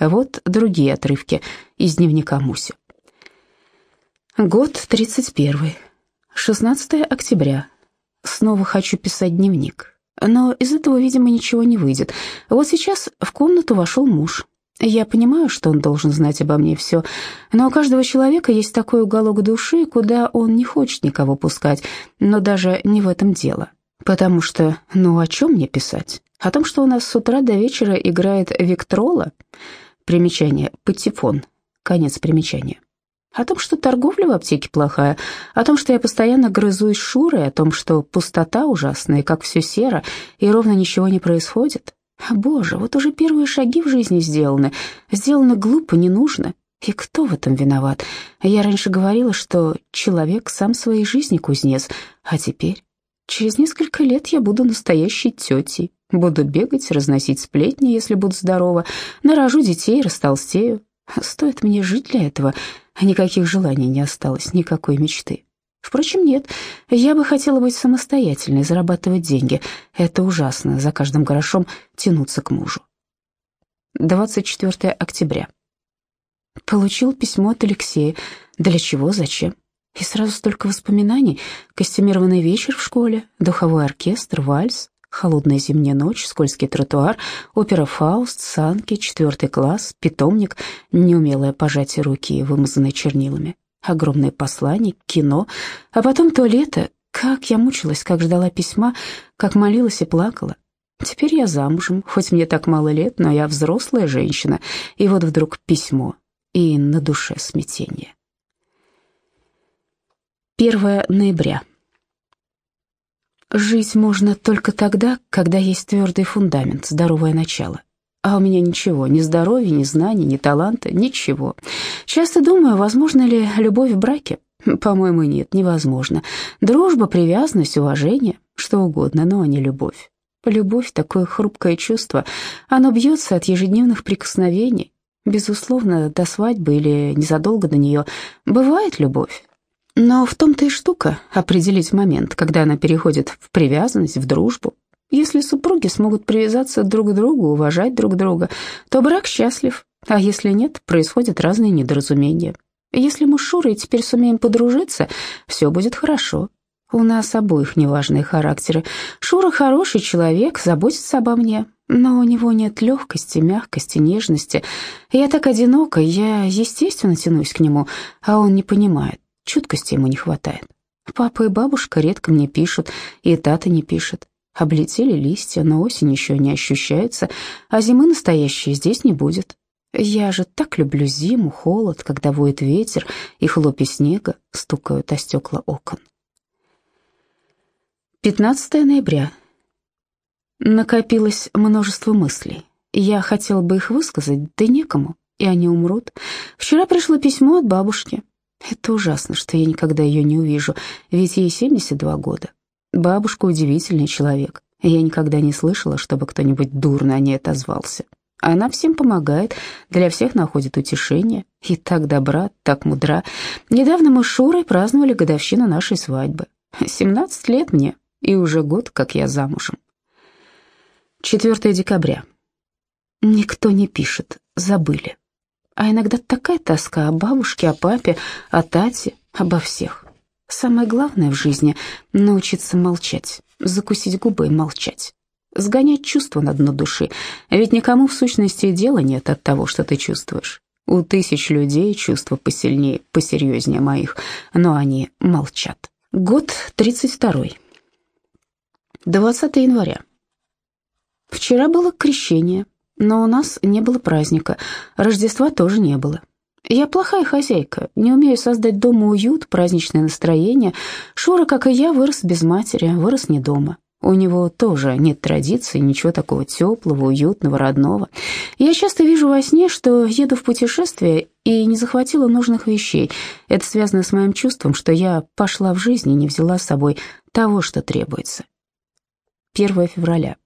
Вот другие отрывки из дневника Муси. Год 31. 16 октября. Снова хочу писать дневник. Но из этого, видимо, ничего не выйдет. Вот сейчас в комнату вошел муж. Я понимаю, что он должен знать обо мне все, но у каждого человека есть такой уголок души, куда он не хочет никого пускать, но даже не в этом дело. Потому что, ну о чем мне писать? О том, что у нас с утра до вечера играет Виктрола? Примечание, патефон, конец примечания. О том, что торговля в аптеке плохая, о том, что я постоянно грызусь Шурой, о том, что пустота ужасная, как все серо, и ровно ничего не происходит. Боже, вот уже первые шаги в жизни сделаны. Сделано глупо, не нужно. И кто в этом виноват? Я раньше говорила, что человек сам своей жизни кузнец, а теперь... Через несколько лет я буду настоящей тетей. Буду бегать, разносить сплетни, если буду здорова. Нарожу детей, растолстею. Стоит мне жить для этого, а никаких желаний не осталось, никакой мечты. Впрочем, нет, я бы хотела быть самостоятельной, зарабатывать деньги. Это ужасно, за каждым грошом тянуться к мужу. 24 октября. Получил письмо от Алексея. Для чего, зачем? И сразу столько воспоминаний. Костюмированный вечер в школе, духовой оркестр, вальс, холодная зимняя ночь, скользкий тротуар, опера «Фауст», санки, четвертый класс, питомник, неумелое пожатие руки, вымазанной чернилами огромное послание, кино, а потом то лето. Как я мучилась, как ждала письма, как молилась и плакала. Теперь я замужем, хоть мне так мало лет, но я взрослая женщина, и вот вдруг письмо, и на душе смятение. 1 ноября. Жить можно только тогда, когда есть твердый фундамент, здоровое начало. А у меня ничего, ни здоровья, ни знаний, ни таланта, ничего. Часто думаю, возможно ли любовь в браке? По-моему, нет, невозможно. Дружба, привязанность, уважение, что угодно, но не любовь. Любовь — такое хрупкое чувство. Оно бьется от ежедневных прикосновений. Безусловно, до свадьбы или незадолго до нее бывает любовь. Но в том-то и штука — определить момент, когда она переходит в привязанность, в дружбу, если супруги смогут привязаться друг к другу, уважать друг друга, то брак счастлив, а если нет, происходят разные недоразумения. Если мы с Шурой теперь сумеем подружиться, все будет хорошо. У нас обоих неважные характеры. Шура хороший человек, заботится обо мне, но у него нет легкости, мягкости, нежности. Я так одинока, я, естественно, тянусь к нему, а он не понимает, чуткости ему не хватает. Папа и бабушка редко мне пишут, и Тата не пишет. Облетели листья, но осень еще не ощущается, а зимы настоящей здесь не будет. Я же так люблю зиму, холод, когда воет ветер, и хлопья снега стукают о стекла окон. 15 ноября. Накопилось множество мыслей. Я хотела бы их высказать, да некому, и они умрут. Вчера пришло письмо от бабушки. Это ужасно, что я никогда ее не увижу, ведь ей 72 года. Бабушка удивительный человек. Я никогда не слышала, чтобы кто-нибудь дурно о ней отозвался. Она всем помогает, для всех находит утешение. И так добра, так мудра. Недавно мы с Шурой праздновали годовщину нашей свадьбы. 17 лет мне, и уже год, как я замужем. 4 декабря. Никто не пишет, забыли. А иногда такая тоска о бабушке, о папе, о Тате, обо всех. Самое главное в жизни — научиться молчать, закусить губы и молчать. Сгонять чувства на дно души, ведь никому в сущности дела нет от того, что ты чувствуешь. У тысяч людей чувства посильнее, посерьезнее моих, но они молчат. Год 32. 20 января. Вчера было крещение, но у нас не было праздника, Рождества тоже не было. Я плохая хозяйка, не умею создать дома уют, праздничное настроение. Шура, как и я, вырос без матери, вырос не дома. У него тоже нет традиций, ничего такого теплого, уютного, родного. Я часто вижу во сне, что еду в путешествие и не захватила нужных вещей. Это связано с моим чувством, что я пошла в жизнь и не взяла с собой того, что требуется. 1 февраля.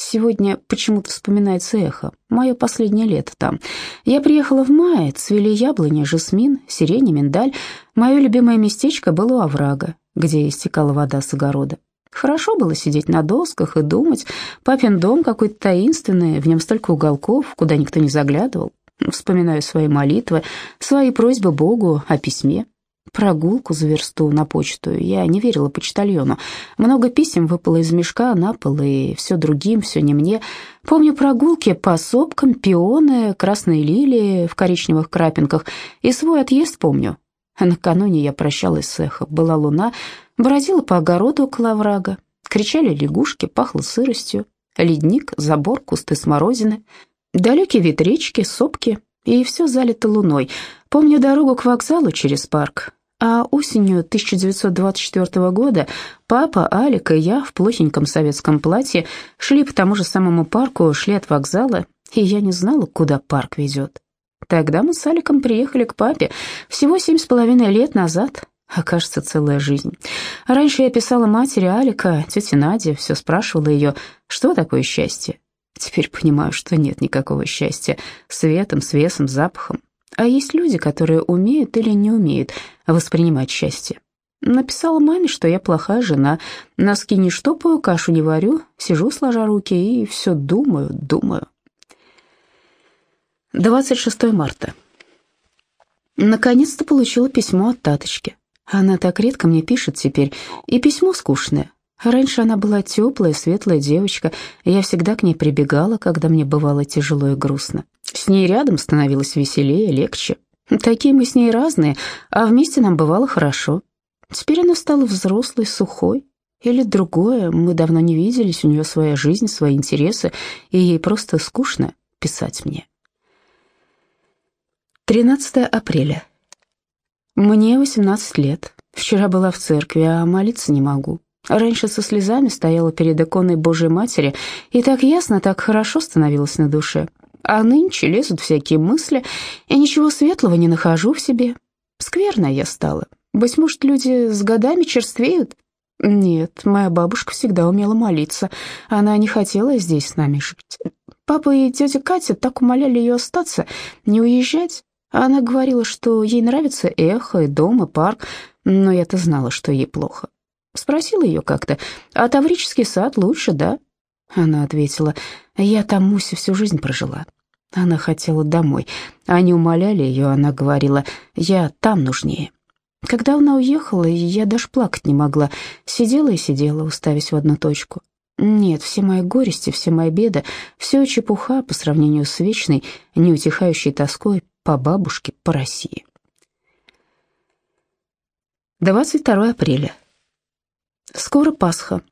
Сегодня почему-то вспоминается эхо. Мое последнее лето там. Я приехала в мае, цвели яблони, жасмин, сирень миндаль. Мое любимое местечко было у оврага, где истекала вода с огорода. Хорошо было сидеть на досках и думать. Папин дом какой-то таинственный, в нем столько уголков, куда никто не заглядывал. Вспоминаю свои молитвы, свои просьбы Богу о письме. Прогулку за версту на почту. Я не верила почтальону. Много писем выпало из мешка на пол, и все другим, все не мне. Помню прогулки по сопкам, пионы, красные лилии в коричневых крапинках. И свой отъезд помню. Накануне я прощалась с эхо. Была луна, бродила по огороду около оврага. Кричали лягушки, пахло сыростью. Ледник, забор, кусты смородины. Далекий вид речки, сопки, и все залито луной. Помню дорогу к вокзалу через парк. А осенью 1924 года папа, Алик и я в плохеньком советском платье шли по тому же самому парку, шли от вокзала, и я не знала, куда парк ведет. Тогда мы с Аликом приехали к папе всего семь с половиной лет назад, а кажется, целая жизнь. Раньше я писала матери Алика, тете Наде, все спрашивала ее, что такое счастье. Теперь понимаю, что нет никакого счастья светом, с весом, запахом. А есть люди, которые умеют или не умеют воспринимать счастье. Написала маме, что я плохая жена, носки не штопаю, кашу не варю, сижу сложа руки и все думаю, думаю. 26 марта. Наконец-то получила письмо от Таточки. Она так редко мне пишет теперь, и письмо скучное. Раньше она была теплая, светлая девочка, я всегда к ней прибегала, когда мне бывало тяжело и грустно. С ней рядом становилось веселее, легче. Такие мы с ней разные, а вместе нам бывало хорошо. Теперь она стала взрослой, сухой. Или другое, мы давно не виделись, у нее своя жизнь, свои интересы, и ей просто скучно писать мне. 13 апреля. Мне 18 лет. Вчера была в церкви, а молиться не могу. Раньше со слезами стояла перед иконой Божьей Матери, и так ясно, так хорошо становилось на душе. А нынче лезут всякие мысли, и ничего светлого не нахожу в себе. Скверная я стала. Быть может, люди с годами черствеют? Нет, моя бабушка всегда умела молиться. Она не хотела здесь с нами жить. Папа и тетя Катя так умоляли ее остаться, не уезжать. Она говорила, что ей нравится эхо, и дом, и парк, но я-то знала, что ей плохо. Спросила ее как-то, а Таврический сад лучше, да? Она ответила, я там Муся всю жизнь прожила. Она хотела домой. Они умоляли ее, она говорила, я там нужнее. Когда она уехала, я даже плакать не могла. Сидела и сидела, уставясь в одну точку. Нет, все мои горести, все мои беды, все чепуха по сравнению с вечной, неутихающей тоской по бабушке, по России. 22 апреля. Скоро Пасха.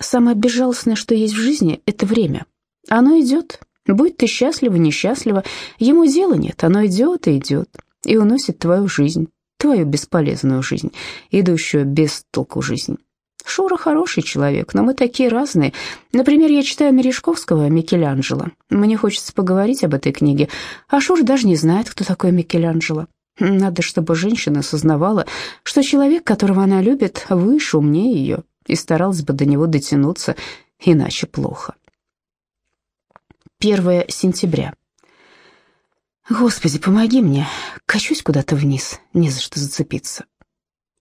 Самое безжалостное, что есть в жизни, это время. Оно идет. Будь ты счастлива, несчастлива, ему дела нет. Оно идет и идет, и уносит твою жизнь, твою бесполезную жизнь, идущую без толку жизнь. Шура хороший человек, но мы такие разные. Например, я читаю Мережковского «Микеланджело». Мне хочется поговорить об этой книге, а Шура даже не знает, кто такой Микеланджело. Надо, чтобы женщина осознавала, что человек, которого она любит, выше, умнее ее, и старалась бы до него дотянуться, иначе плохо. 1 сентября. Господи, помоги мне. Качусь куда-то вниз, не за что зацепиться.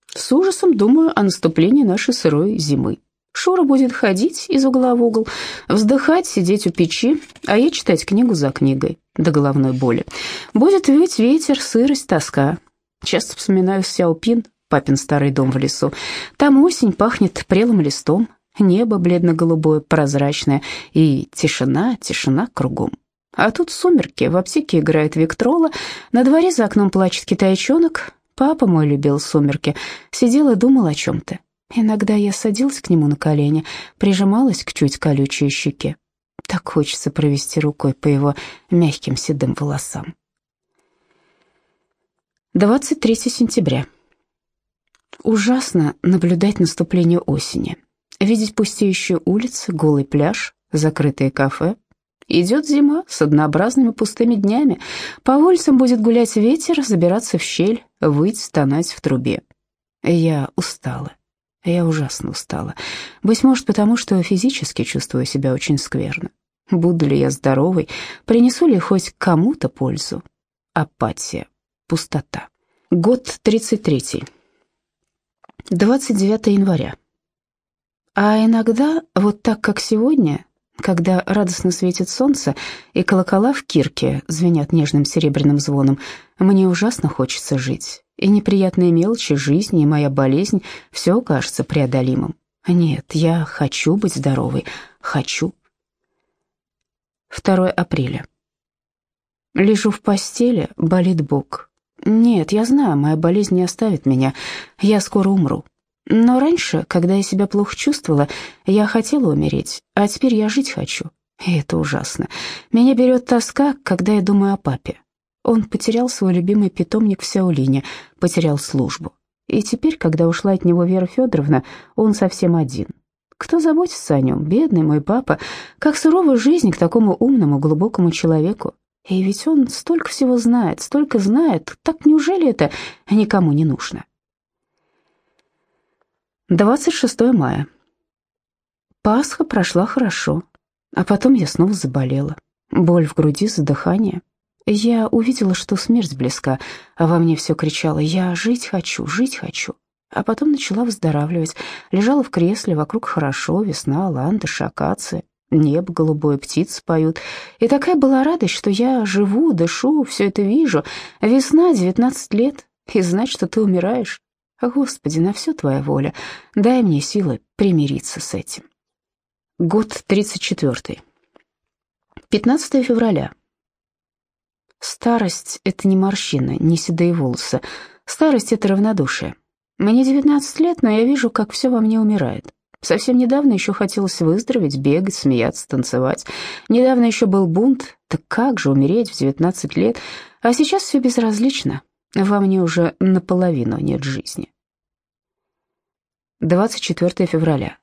С ужасом думаю о наступлении нашей сырой зимы. Шура будет ходить из угла в угол, вздыхать, сидеть у печи, а я читать книгу за книгой до головной боли. Будет выть ветер, сырость, тоска. Часто вспоминаю Сяопин, папин старый дом в лесу. Там осень пахнет прелым листом, небо бледно-голубое, прозрачное, и тишина, тишина кругом. А тут сумерки, в аптеке играет Виктрола, на дворе за окном плачет китайчонок. Папа мой любил сумерки, сидел и думал о чем-то. Иногда я садилась к нему на колени, прижималась к чуть колючей щеке. Так хочется провести рукой по его мягким седым волосам. 23 сентября. Ужасно наблюдать наступление осени. Видеть пустеющие улицы, голый пляж, закрытые кафе. Идет зима с однообразными пустыми днями. По улицам будет гулять ветер, забираться в щель, выть, стонать в трубе. Я устала. Я ужасно устала. Быть может, потому что физически чувствую себя очень скверно. Буду ли я здоровой? Принесу ли хоть кому-то пользу? Апатия. Пустота. Год 33. 29 января. А иногда, вот так как сегодня, когда радостно светит солнце и колокола в кирке звенят нежным серебряным звоном, мне ужасно хочется жить, и неприятные мелочи жизни, и моя болезнь — все кажется преодолимым. Нет, я хочу быть здоровой, хочу. 2 апреля. Лежу в постели, болит бок. Нет, я знаю, моя болезнь не оставит меня, я скоро умру. Но раньше, когда я себя плохо чувствовала, я хотела умереть, а теперь я жить хочу. И это ужасно. Меня берет тоска, когда я думаю о папе. Он потерял свой любимый питомник в Сяолине, потерял службу. И теперь, когда ушла от него Вера Федоровна, он совсем один. Кто заботится о нем? Бедный мой папа. Как сурова жизнь к такому умному, глубокому человеку. И ведь он столько всего знает, столько знает. Так неужели это никому не нужно? 26 мая. Пасха прошла хорошо, а потом я снова заболела. Боль в груди, задыхание. Я увидела, что смерть близка, а во мне все кричало «Я жить хочу, жить хочу». А потом начала выздоравливать. Лежала в кресле, вокруг хорошо, весна, ландыши, акации, небо голубое, птицы поют. И такая была радость, что я живу, дышу, все это вижу. Весна, 19 лет, и знать, что ты умираешь. Господи, на все твоя воля. Дай мне силы примириться с этим. Год 34. 15 февраля. Старость — это не морщины, не седые волосы. Старость — это равнодушие. Мне 19 лет, но я вижу, как все во мне умирает. Совсем недавно еще хотелось выздороветь, бегать, смеяться, танцевать. Недавно еще был бунт. Так как же умереть в 19 лет? А сейчас все безразлично. Во мне уже наполовину нет жизни. 24 февраля.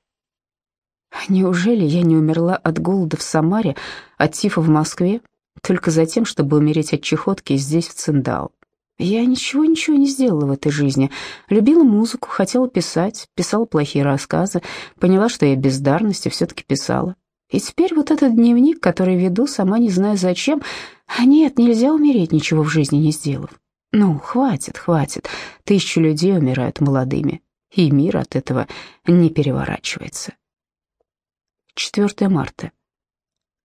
Неужели я не умерла от голода в Самаре, от тифа в Москве, только за тем, чтобы умереть от чехотки здесь, в Циндао? Я ничего-ничего не сделала в этой жизни. Любила музыку, хотела писать, писала плохие рассказы, поняла, что я бездарность, и все-таки писала. И теперь вот этот дневник, который веду, сама не знаю зачем. А нет, нельзя умереть, ничего в жизни не сделав. Ну, хватит, хватит. Тысячи людей умирают молодыми, и мир от этого не переворачивается. 4 марта.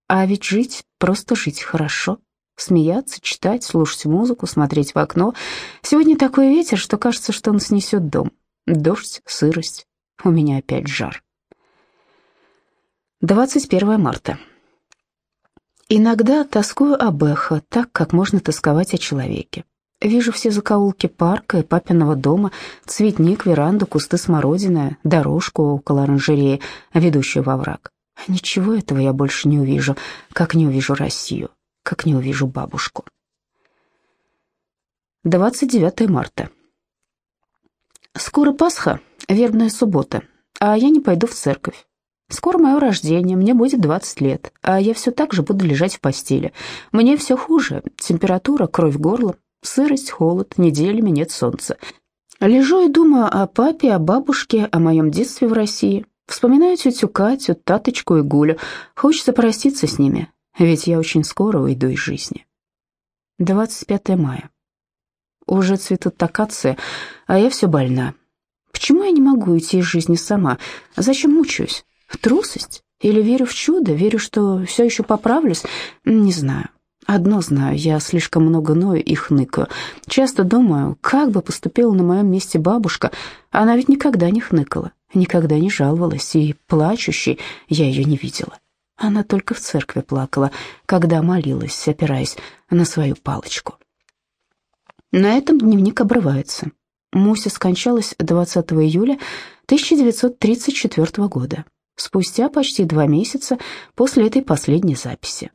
А ведь жить, просто жить хорошо. Смеяться, читать, слушать музыку, смотреть в окно. Сегодня такой ветер, что кажется, что он снесет дом. Дождь, сырость. У меня опять жар. 21 марта. Иногда тоскую об эхо, так, как можно тосковать о человеке. Вижу все закоулки парка и папиного дома, цветник, веранду, кусты смородины, дорожку около оранжереи, ведущую во враг. Ничего этого я больше не увижу, как не увижу Россию, как не увижу бабушку. 29 марта. Скоро Пасха, вербная суббота, а я не пойду в церковь. Скоро мое рождение, мне будет 20 лет, а я все так же буду лежать в постели. Мне все хуже, температура, кровь горло, Сырость, холод, неделями нет солнца. Лежу и думаю о папе, о бабушке, о моем детстве в России. Вспоминаю тетю Катю, Таточку и Гулю. Хочется проститься с ними, ведь я очень скоро уйду из жизни. 25 мая. Уже цветут акации, а я все больна. Почему я не могу уйти из жизни сама? Зачем мучаюсь? Трусость? Или верю в чудо, верю, что все еще поправлюсь? Не знаю. Одно знаю, я слишком много ною и хныкаю. Часто думаю, как бы поступила на моем месте бабушка. Она ведь никогда не хныкала, никогда не жаловалась, и плачущей я ее не видела. Она только в церкви плакала, когда молилась, опираясь на свою палочку. На этом дневник обрывается. Муся скончалась 20 июля 1934 года, спустя почти два месяца после этой последней записи.